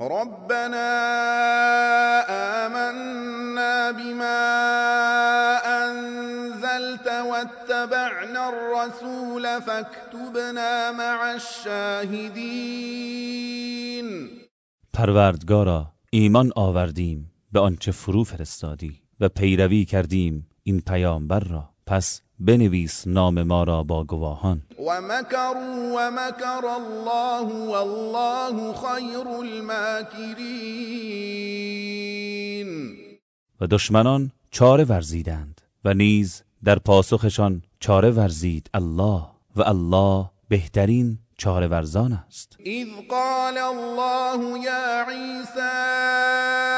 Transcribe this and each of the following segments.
ربنا آمنا بما أنزلت واتبعنا الرسول فاكتبنا مع الشاهدين. پروردگارا، ایمان آوردیم، به آنچه فرو فرستادی و پیروی کردیم، این پیامبر را. پس بنویس نام ما را با گواهان. و مکروا و مکر الله والله خیر الماکرین. و دشمنان چاره ورزیدند و نیز در پاسخشان چاره ورزید الله و الله بهترین چاره ورزان است. اذ قال الله یا عیسی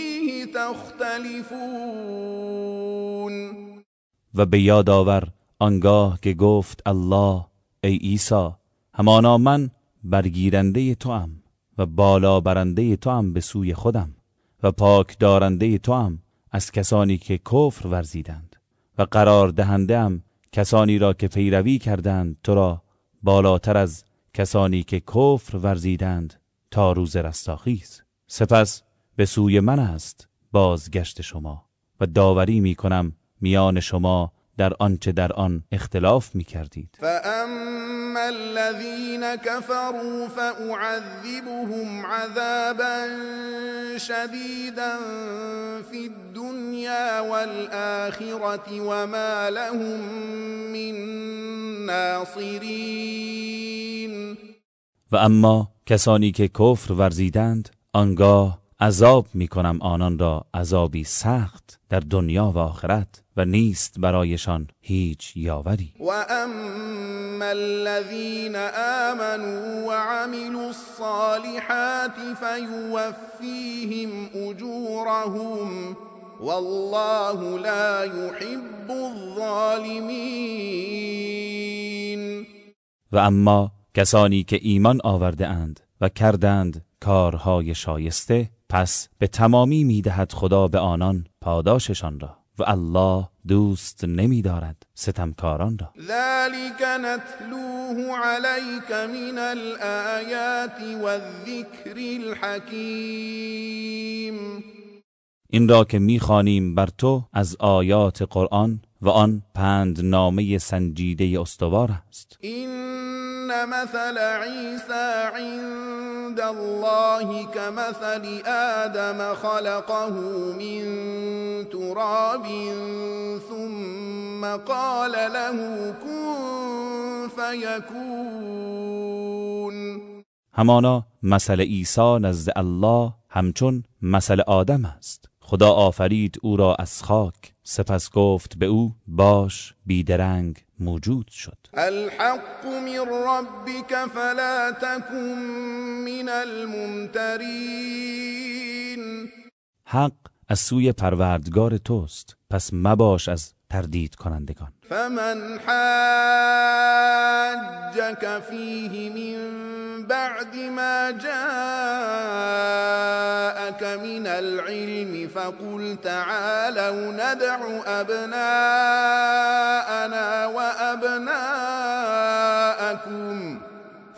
تختلفون. و به یاد آور آنگاه که گفت الله، ای عیسی، همانا من برگیرنده تو هم و بالا برنده تو هم به سوی خودم و پاک دارنده تو هم از کسانی که کفر ورزیدند و قرار دهنده هم کسانی را که پیروی کردند تو را بالاتر از کسانی که کفر ورزیدند تا روز رستاخیز. سپس به سوی من است. بازگشت شما و داوری می کنم میان شما در آنچه در آن اختلاف می کردید. فاما الذين كفروا فاعذبهم عذابا شديدا في الدنيا والآخرة وما لهم من ناصرين و اما کسانی که کفر ورزیدند آنگاه عذاب می کنم آنان را عذابی سخت در دنیا و آخرت و نیست برایشان هیچ یاوری. و اما الذین آمنوا وعملوا الصالحات فیوفیهم اجورهم والله لا يحب الظالمین. و اما کسانی که ایمان آورده اند و کردند کارهای شایسته پس به تمامی میدهد خدا به آنان پاداششان را و الله دوست نمیدارد ستمکاران را. ذلك نتلوه عليك من الآیات والذکر الحکیم این را که میخوانیم بر تو از آیات قرآن و آن پند نامه سنجیده استوار است. این مثل عیسی عند الله كمثل آدم خلقه من تراب ثم قال له كن فيكون. همانا مثل عیسی نزد الله همچون مثل آدم است. خدا آفرید او را از خاک. سپس گفت به او، باش، بیدرنگ. موجود شد. الحق من ربك فلا تكن من الممترین حق از سوی پروردگار توست. پس مباش از تردید کنندگان. فمن حاجك فيه من بعد ما جاءك من العلم فقل تعالوا ندع أبناءنا وأبناءكم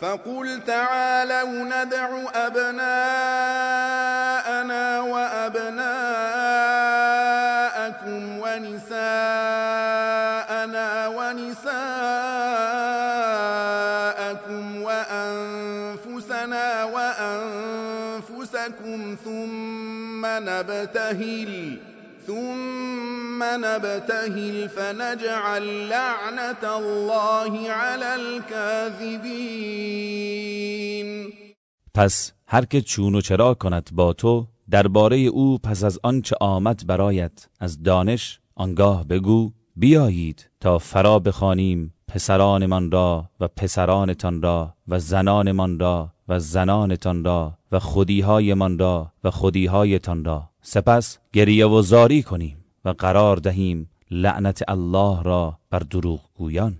فقل تعالوا ندع أبناءنا وأبناءكم ونساءنا ونساءكم وأنفسكم ثم نبتهل ثم نبتهل فنجعل لعنة الله على الكاذبين. پس هر که چون و چرا کند با تو، درباره او پس از آنچه آمد برایت، از دانش آنگاه بگو، بیایید تا فرا بخوانیم پسرانمان را و پسرانتان را و زنانمان را و زنانتان را و خودیهایمان را و خودیهایتان را. سپس گریه و زاری کنیم و قرار دهیم لعنت الله را بر دروغ گویان